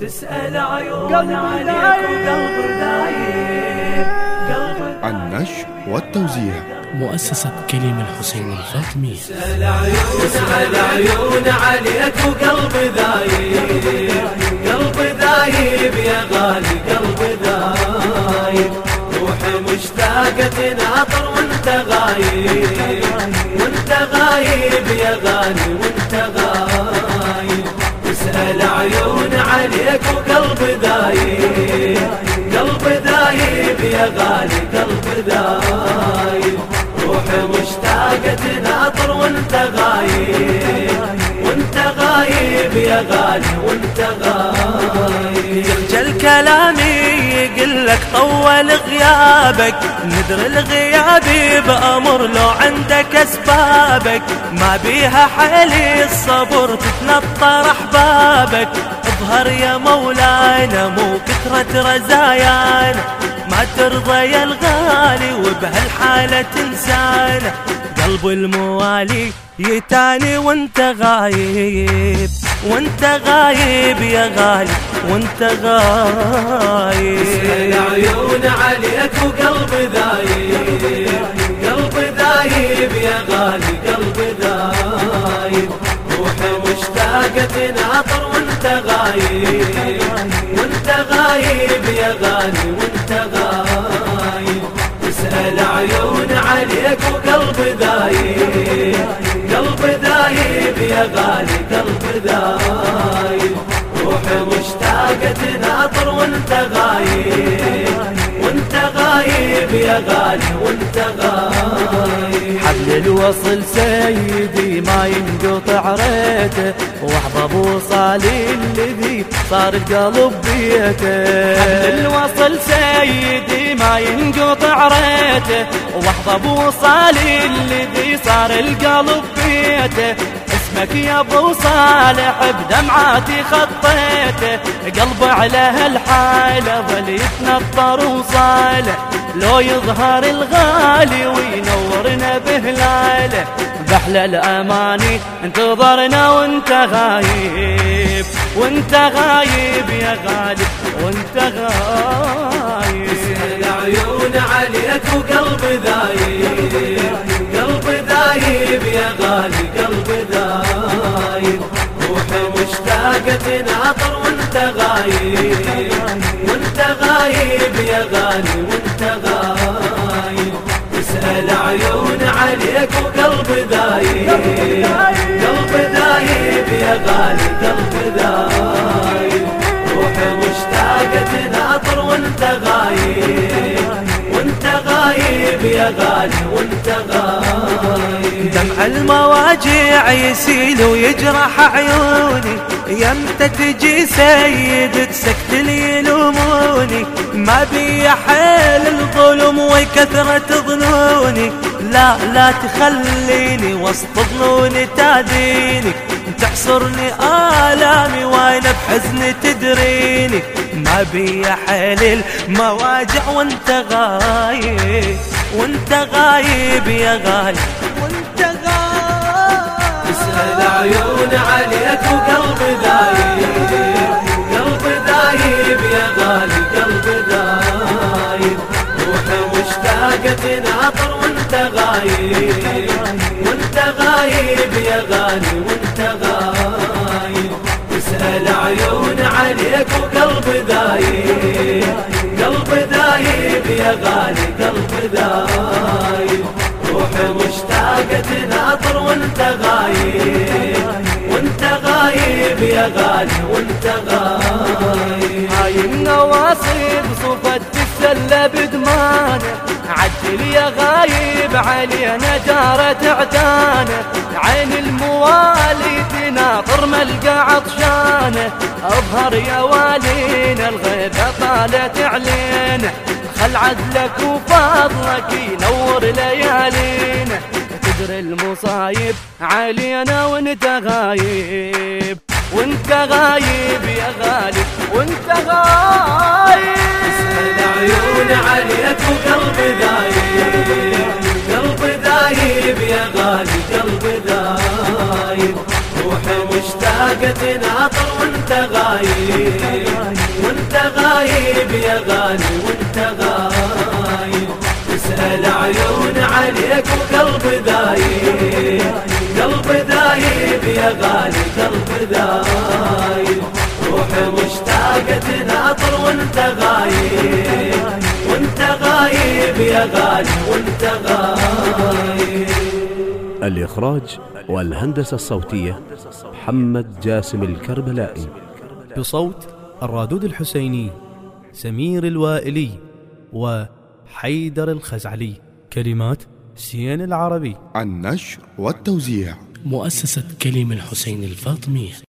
تسأل عيون عليك وقلب دايب قلب النشر والتوزيع. مؤسسة كليم الحسين الفاطمي. تسأل عيون تسأل عيون عليك وقلب دايب قلب دايب يا غالي قلب دايب روحي مشتاقة تناطر وانت غايب. وانت غايب يا غالي وانت غايب. عليك وقلب دايب قلب دايب يا غالي قلب دايب روحي مشتاقة تناطر وانت غايب وانت غايب يا غالي وانت غايب. يخجل كلامي يقول لك طول غيابك ندر الغياب بأمر لو عندك أسبابك. ما بيها حيلي الصبر تتنطر أحبابك. أظهر يا مولانا مو كثرة رزايانا. ما ترضى يا الغالي وبهالحالة تنسانا. قلب الموالي يتاني وانت غايب. وانت غايب يا غالي وانت غايب. العيون عليك وقلب ذايب. قلب ذايب يا غالي قلب ذايب. وانت غايب يا غالي وانت غايب. تسأل عيون عليك وقلب ذايب قلب ذايب يا غالي قلب ذايب روحي مشتاقة تناطر وانت غايب. وانت غايب يا غالي وانت غايب. حبل الوصل سيدي ما ينقطع ريته واحبب وصالي الذي صار القلب بيته. حبل الوصل سيدي ما ينقطع ريته واحبب وصالي الذي صار القلب بيته. اسمك يا ابو صالح بدمعاتي خطيته. قلبي على هالحالة ظل يتنطر وصالح. لو يظهر الغالي وينورنا بهلاله. بحلى الأماني انتظرنا وانت غايب وانت غايب. مشتاقة تناطر وانت غايب. وانت غايب يا غالي وانت غايب. تسأل عيون عليك وقلب ذايب قلب ذايب يا غالي قلب ذايب روحي مشتاقة تناطر وانت غايب. وانت غايب يا غالي وانت غايب. المواجع يسيل ويجرح عيوني. يمتى تجي سيد تسكت لي يلوموني ما بي حيل الظلم وكثرة ظنوني. لا لا تخليني وسط ظنوني تاذيني تحصرني آلامي وأنا بحزني تدريني. ما بي حيل المواجع وانت غايب وانت غايب يا غالي. عليك يا غالي روحي مشتاقة وانت غايب. وانت غايب يا غالي وانت غايب. تسأل عيون عليك وقلب ذايب قلب ذايب يا غالي قلب تناطر وانت غايب وانت غايب يا غالي وانت غايب. هاي النواصب صفت تتسلى بدمانة عجل يا غايب علينا جارة عدانه عين الموالي تناطر ملقى عطشانة أظهر يا والينا الغيبة طالت علينا. خل عدلك وفضلك ينور ليالينا. تدري المصايب. علينا وأنت غايب. وأنت غايب يا غالي وأنت غايب. العيون عليك وقلب قلب ذايب يا غالي قلب ذايب روحي مشتاقة تناطر وانت غايب وانت غايب يا غالي وانت غايب الإخراج والهندسة الصوتية محمد جاسم الكربلائي. بصوت الرادود الحسيني سمير الوائلي وحيدر الخزعلي. كلمات سين العربي. النشر والتوزيع. مؤسسة كلم الحسين الفاطمية.